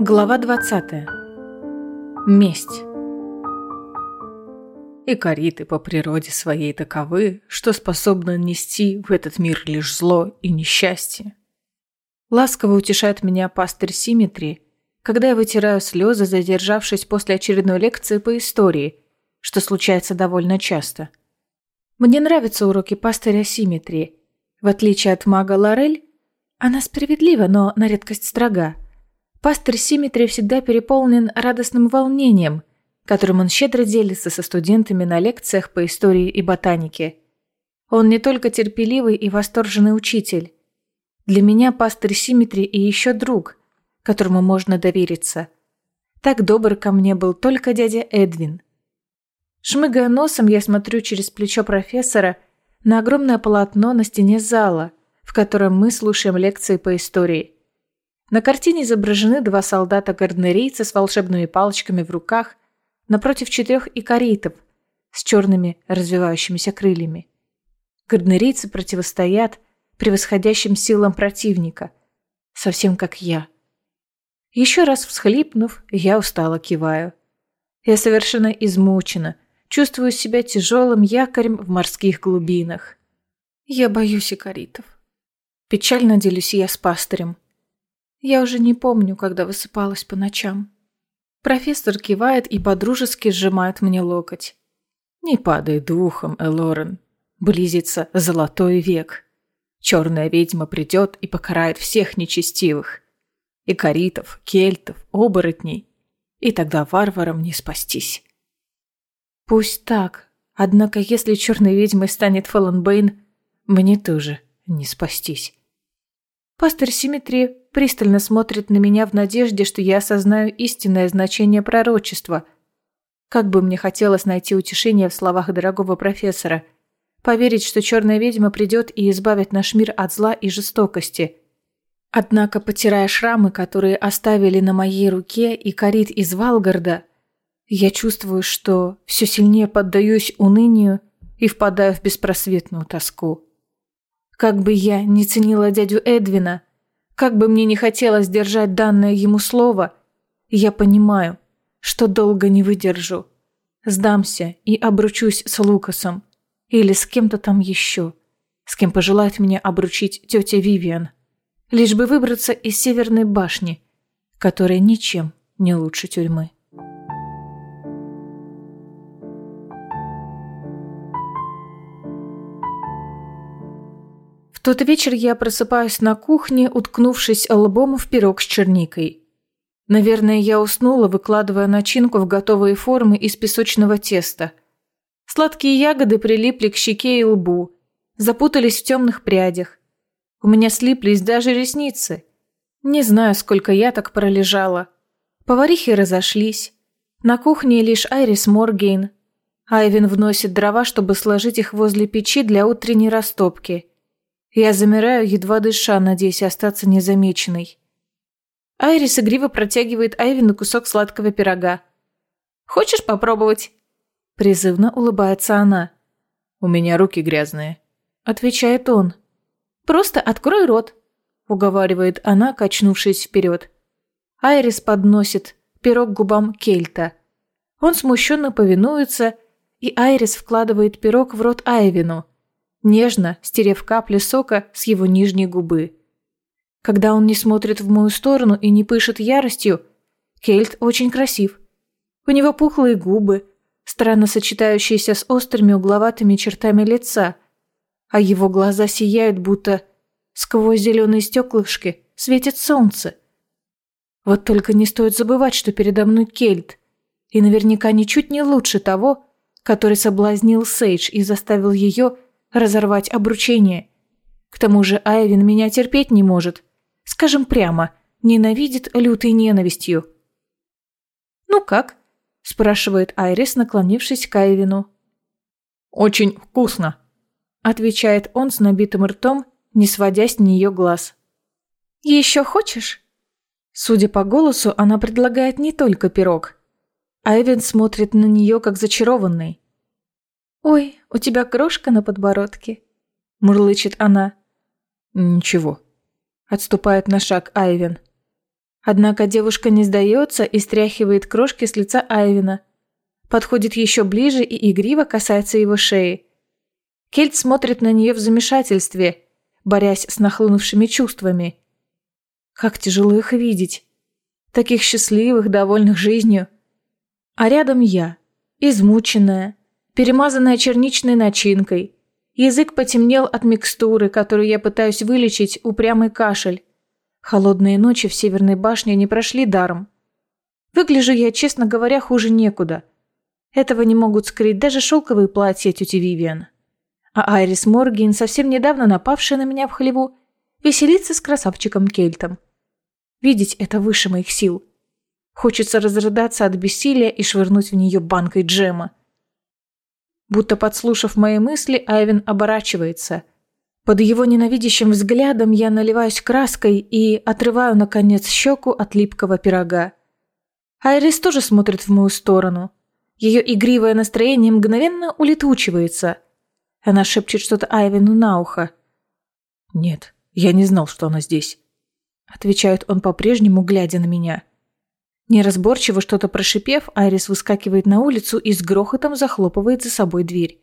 Глава 20. Месть. И кориты по природе своей таковы, что способны нести в этот мир лишь зло и несчастье. Ласково утешает меня пастырь Симметри, когда я вытираю слезы, задержавшись после очередной лекции по истории, что случается довольно часто. Мне нравятся уроки пастыря Симметри. В отличие от мага Лорель, она справедлива, но на редкость строга. Пастор Симметри всегда переполнен радостным волнением, которым он щедро делится со студентами на лекциях по истории и ботанике. Он не только терпеливый и восторженный учитель. Для меня пастор Симметри и еще друг, которому можно довериться. Так добр ко мне был только дядя Эдвин. Шмыгая носом, я смотрю через плечо профессора на огромное полотно на стене зала, в котором мы слушаем лекции по истории. На картине изображены два солдата-гарднерийца с волшебными палочками в руках напротив четырех икаритов с черными развивающимися крыльями. Гарднерийцы противостоят превосходящим силам противника, совсем как я. Еще раз всхлипнув, я устало киваю. Я совершенно измучена, чувствую себя тяжелым якорем в морских глубинах. Я боюсь икаритов. Печально делюсь я с пастырем. Я уже не помню, когда высыпалась по ночам. Профессор кивает и подружески сжимает мне локоть. Не падай духом, Элорен. Близится золотой век. Черная ведьма придет и покарает всех нечестивых. И каритов, кельтов, оборотней. И тогда варварам не спастись. Пусть так. Однако, если черной ведьмой станет Фэллон мне тоже не спастись. Пастор Симметри пристально смотрит на меня в надежде, что я осознаю истинное значение пророчества. Как бы мне хотелось найти утешение в словах дорогого профессора. Поверить, что черная ведьма придет и избавит наш мир от зла и жестокости. Однако, потирая шрамы, которые оставили на моей руке и корит из Валгарда, я чувствую, что все сильнее поддаюсь унынию и впадаю в беспросветную тоску. Как бы я не ценила дядю Эдвина, как бы мне не хотелось держать данное ему слово, я понимаю, что долго не выдержу. Сдамся и обручусь с Лукасом. Или с кем-то там еще, с кем пожелает меня обручить тетя Вивиан. Лишь бы выбраться из Северной башни, которая ничем не лучше тюрьмы. Тот вечер я просыпаюсь на кухне, уткнувшись лбом в пирог с черникой. Наверное, я уснула, выкладывая начинку в готовые формы из песочного теста. Сладкие ягоды прилипли к щеке и лбу, запутались в темных прядях. У меня слиплись даже ресницы. Не знаю, сколько я так пролежала. Поварихи разошлись. На кухне лишь Айрис Моргейн. Айвин вносит дрова, чтобы сложить их возле печи для утренней растопки – я замираю, едва дыша, надеясь остаться незамеченной. Айрис игриво протягивает Айвину кусок сладкого пирога. «Хочешь попробовать?» Призывно улыбается она. «У меня руки грязные», — отвечает он. «Просто открой рот», — уговаривает она, качнувшись вперед. Айрис подносит пирог к губам Кельта. Он смущенно повинуется, и Айрис вкладывает пирог в рот Айвину — нежно стерев капли сока с его нижней губы. Когда он не смотрит в мою сторону и не пышет яростью, Кельт очень красив. У него пухлые губы, странно сочетающиеся с острыми угловатыми чертами лица, а его глаза сияют, будто сквозь зеленые стеклышки светит солнце. Вот только не стоит забывать, что передо мной Кельт, и наверняка ничуть не лучше того, который соблазнил Сейдж и заставил ее разорвать обручение. К тому же Айвин меня терпеть не может. Скажем прямо, ненавидит лютой ненавистью. «Ну как?» – спрашивает Айрис, наклонившись к Айвину. «Очень вкусно», – отвечает он с набитым ртом, не сводя с нее глаз. «Еще хочешь?» Судя по голосу, она предлагает не только пирог. Айвин смотрит на нее, как зачарованный. «Ой, у тебя крошка на подбородке», — мурлычет она. «Ничего», — отступает на шаг Айвен. Однако девушка не сдается и стряхивает крошки с лица Айвина. Подходит еще ближе и игриво касается его шеи. Кельт смотрит на нее в замешательстве, борясь с нахлынувшими чувствами. Как тяжело их видеть. Таких счастливых, довольных жизнью. А рядом я, измученная, перемазанная черничной начинкой. Язык потемнел от микстуры, которую я пытаюсь вылечить, упрямый кашель. Холодные ночи в Северной башне не прошли даром. Выгляжу я, честно говоря, хуже некуда. Этого не могут скрыть даже шелковые платья тети Вивиан. А Айрис Моргейн, совсем недавно напавшая на меня в хлеву, веселится с красавчиком Кельтом. Видеть это выше моих сил. Хочется разрыдаться от бессилия и швырнуть в нее банкой джема. Будто подслушав мои мысли, Айвен оборачивается – под его ненавидящим взглядом я наливаюсь краской и отрываю, наконец, щеку от липкого пирога. Айрис тоже смотрит в мою сторону. Ее игривое настроение мгновенно улетучивается. Она шепчет что-то Айвину на ухо. «Нет, я не знал, что она здесь», — отвечает он по-прежнему, глядя на меня. Неразборчиво что-то прошипев, Айрис выскакивает на улицу и с грохотом захлопывает за собой дверь.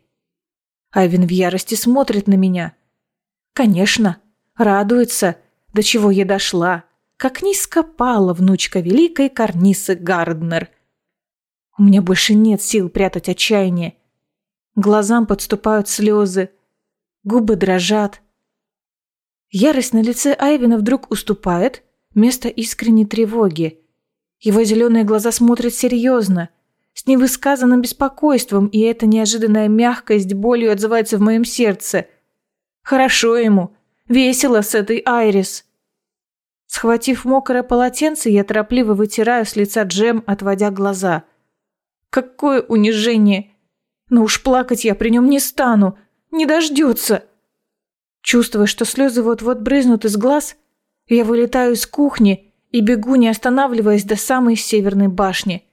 Айвин в ярости смотрит на меня — Конечно, радуется, до чего я дошла, как низко пала внучка великой Карнисы Гарднер. У меня больше нет сил прятать отчаяние. Глазам подступают слезы, губы дрожат. Ярость на лице Айвина вдруг уступает место искренней тревоги. Его зеленые глаза смотрят серьезно, с невысказанным беспокойством, и эта неожиданная мягкость болью отзывается в моем сердце – Хорошо ему, весело с этой Айрис. Схватив мокрое полотенце, я торопливо вытираю с лица джем, отводя глаза. Какое унижение! Но уж плакать я при нем не стану, не дождется. Чувствуя, что слезы вот-вот брызнут из глаз, я вылетаю из кухни и бегу, не останавливаясь до самой северной башни.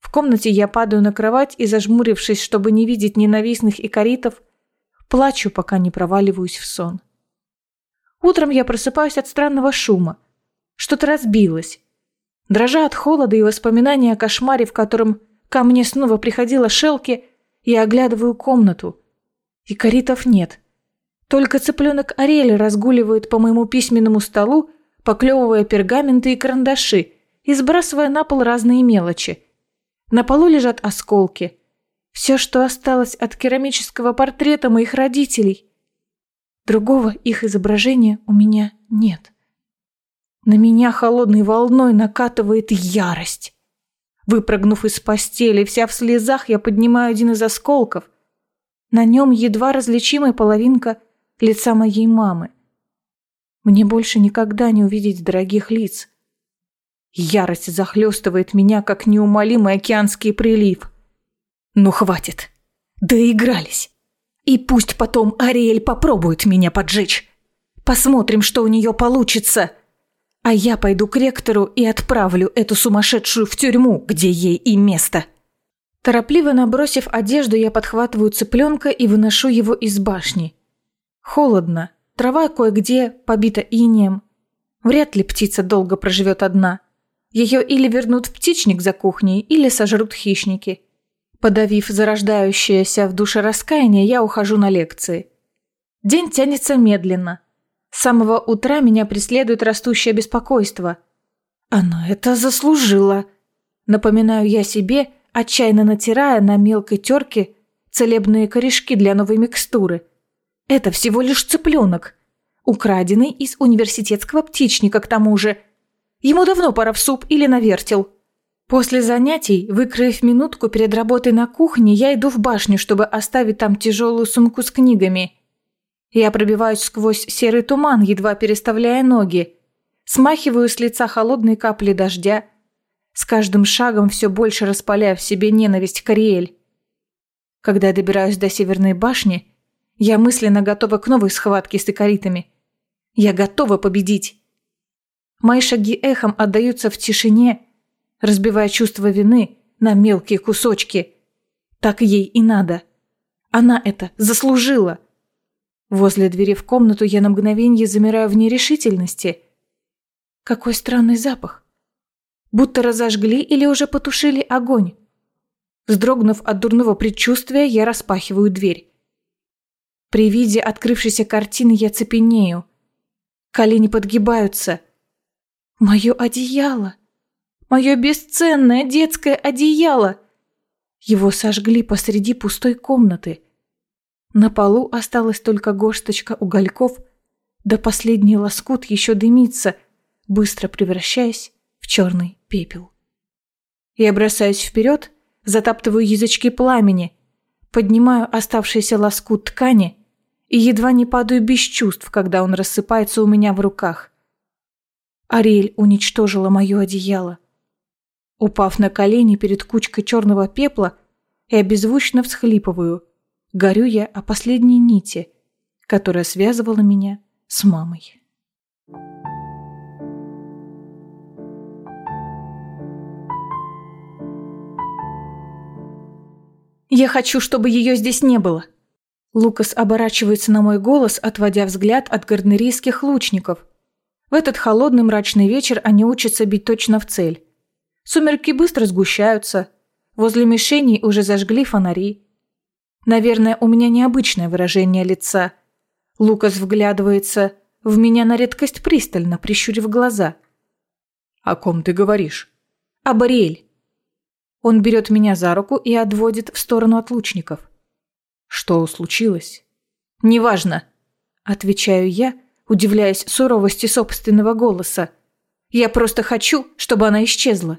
В комнате я падаю на кровать и, зажмурившись, чтобы не видеть ненавистных икоритов, Плачу, пока не проваливаюсь в сон. Утром я просыпаюсь от странного шума. Что-то разбилось. Дрожа от холода и воспоминания о кошмаре, в котором ко мне снова приходила Шелки, я оглядываю комнату. И коритов нет. Только цыпленок Ариэль разгуливает по моему письменному столу, поклевывая пергаменты и карандаши и сбрасывая на пол разные мелочи. На полу лежат осколки – все, что осталось от керамического портрета моих родителей. Другого их изображения у меня нет. На меня холодной волной накатывает ярость. Выпрыгнув из постели, вся в слезах, я поднимаю один из осколков. На нем едва различимая половинка лица моей мамы. Мне больше никогда не увидеть дорогих лиц. Ярость захлестывает меня, как неумолимый океанский прилив. Ну хватит. Доигрались. И пусть потом Ариэль попробует меня поджечь. Посмотрим, что у нее получится. А я пойду к ректору и отправлю эту сумасшедшую в тюрьму, где ей и место. Торопливо набросив одежду, я подхватываю цыпленка и выношу его из башни. Холодно, трава кое-где побита инеем. Вряд ли птица долго проживет одна. Ее или вернут в птичник за кухней, или сожрут хищники. Подавив зарождающееся в душе раскаяние, я ухожу на лекции. День тянется медленно. С самого утра меня преследует растущее беспокойство. Оно это заслужило. Напоминаю я себе, отчаянно натирая на мелкой терке целебные корешки для новой микстуры. Это всего лишь цыпленок, украденный из университетского птичника к тому же. Ему давно пора в суп или на вертел. После занятий, выкроив минутку перед работой на кухне, я иду в башню, чтобы оставить там тяжелую сумку с книгами. Я пробиваюсь сквозь серый туман, едва переставляя ноги. Смахиваю с лица холодные капли дождя. С каждым шагом все больше распаляя в себе ненависть к Ариэль. Когда я добираюсь до Северной башни, я мысленно готова к новой схватке с икоритами. Я готова победить. Мои шаги эхом отдаются в тишине, разбивая чувство вины на мелкие кусочки. Так ей и надо. Она это заслужила. Возле двери в комнату я на мгновение замираю в нерешительности. Какой странный запах Будто разожгли или уже потушили огонь. Вздрогнув от дурного предчувствия, я распахиваю дверь. При виде открывшейся картины я цепенею. Колени подгибаются. Мое одеяло. Мое бесценное детское одеяло. Его сожгли посреди пустой комнаты. На полу осталась только горсточка угольков, да последний лоскут еще дымится, быстро превращаясь в черный пепел. Я бросаюсь вперед, затаптываю язычки пламени, поднимаю оставшийся лоскут ткани и едва не падаю без чувств, когда он рассыпается у меня в руках. Ариэль уничтожила мое одеяло. Упав на колени перед кучкой черного пепла, я беззвучно всхлипываю, горю я о последней нити, которая связывала меня с мамой. Я хочу, чтобы ее здесь не было. Лукас оборачивается на мой голос, отводя взгляд от гарднерийских лучников. В этот холодный мрачный вечер они учатся бить точно в цель. Сумерки быстро сгущаются. Возле мишеней уже зажгли фонари. Наверное, у меня необычное выражение лица. Лукас вглядывается в меня на редкость пристально, прищурив глаза. «О ком ты говоришь?» «Об Ариэль». Он берет меня за руку и отводит в сторону от лучников. Что случилось? Неважно, отвечаю я, удивляясь суровости собственного голоса. Я просто хочу, чтобы она исчезла.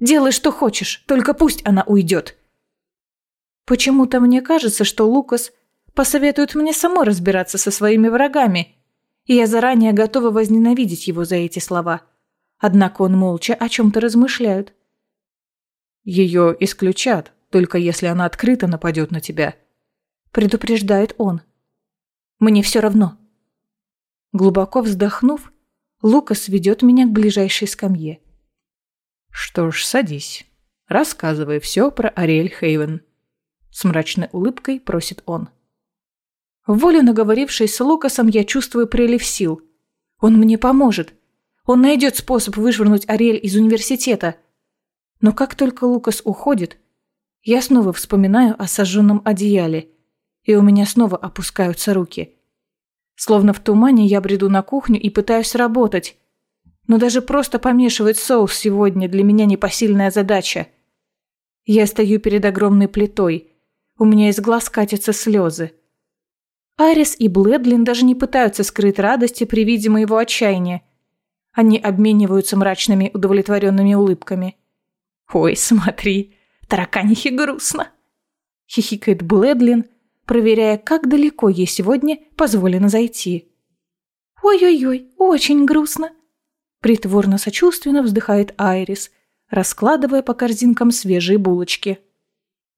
Делай, что хочешь, только пусть она уйдет. Почему-то мне кажется, что Лукас посоветует мне самой разбираться со своими врагами, и я заранее готова возненавидеть его за эти слова. Однако он молча о чем-то размышляет. Ее исключат, только если она открыто нападет на тебя предупреждает он. Мне все равно. Глубоко вздохнув, Лукас ведет меня к ближайшей скамье. Что ж, садись. Рассказывай все про Ариэль Хейвен. С мрачной улыбкой просит он. Волю наговорившись с Лукасом, я чувствую прилив сил. Он мне поможет. Он найдет способ вышвырнуть Ариэль из университета. Но как только Лукас уходит, я снова вспоминаю о сожженном одеяле и у меня снова опускаются руки. Словно в тумане я бреду на кухню и пытаюсь работать. Но даже просто помешивать соус сегодня для меня непосильная задача. Я стою перед огромной плитой. У меня из глаз катятся слезы. Арис и Блэдлин даже не пытаются скрыть радости при виде моего отчаяния. Они обмениваются мрачными удовлетворенными улыбками. «Ой, смотри, тараканихе грустно!» Хихикает Блэдлин, проверяя, как далеко ей сегодня позволено зайти. «Ой-ой-ой, очень грустно!» Притворно-сочувственно вздыхает Айрис, раскладывая по корзинкам свежие булочки.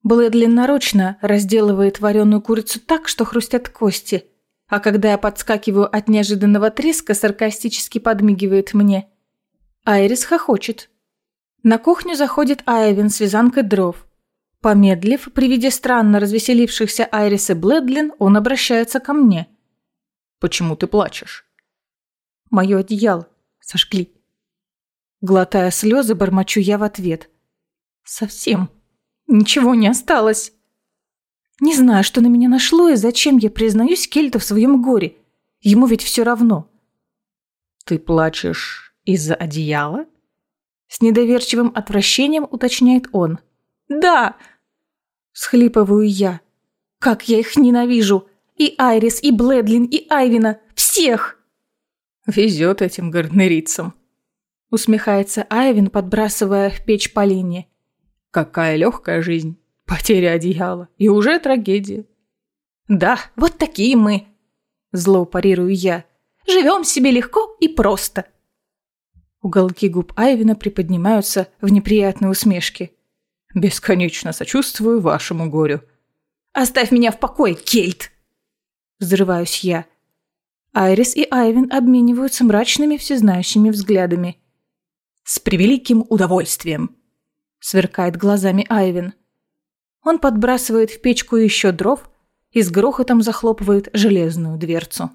Блэдлин нарочно разделывает вареную курицу так, что хрустят кости, а когда я подскакиваю от неожиданного треска, саркастически подмигивает мне. Айрис хохочет. На кухню заходит Айвин с вязанкой дров. Помедлив, при виде странно развеселившихся Айрис и Блэдлин, он обращается ко мне. «Почему ты плачешь?» «Мое одеяло. Сожгли». Глотая слезы, бормочу я в ответ. «Совсем. Ничего не осталось». Не знаю, что на меня нашло и зачем я признаюсь Кельту в своем горе. Ему ведь все равно. «Ты плачешь из-за одеяла?» С недоверчивым отвращением уточняет он. «Да!» Схлипываю я. «Как я их ненавижу! И Айрис, и Блэдлин, и Айвина! Всех!» «Везет этим гарднерицам!» Усмехается Айвин, подбрасывая в печь полине. «Какая легкая жизнь! Потеря одеяла! И уже трагедия!» «Да, вот такие мы!» Зло парирую я. «Живем себе легко и просто!» Уголки губ Айвина приподнимаются в неприятной усмешке. Бесконечно сочувствую вашему горю. Оставь меня в покое, Кельт! Взрываюсь я. Айрис и Айвин обмениваются мрачными всезнающими взглядами. «С превеликим удовольствием!» Сверкает глазами Айвин. Он подбрасывает в печку еще дров и с грохотом захлопывает железную дверцу.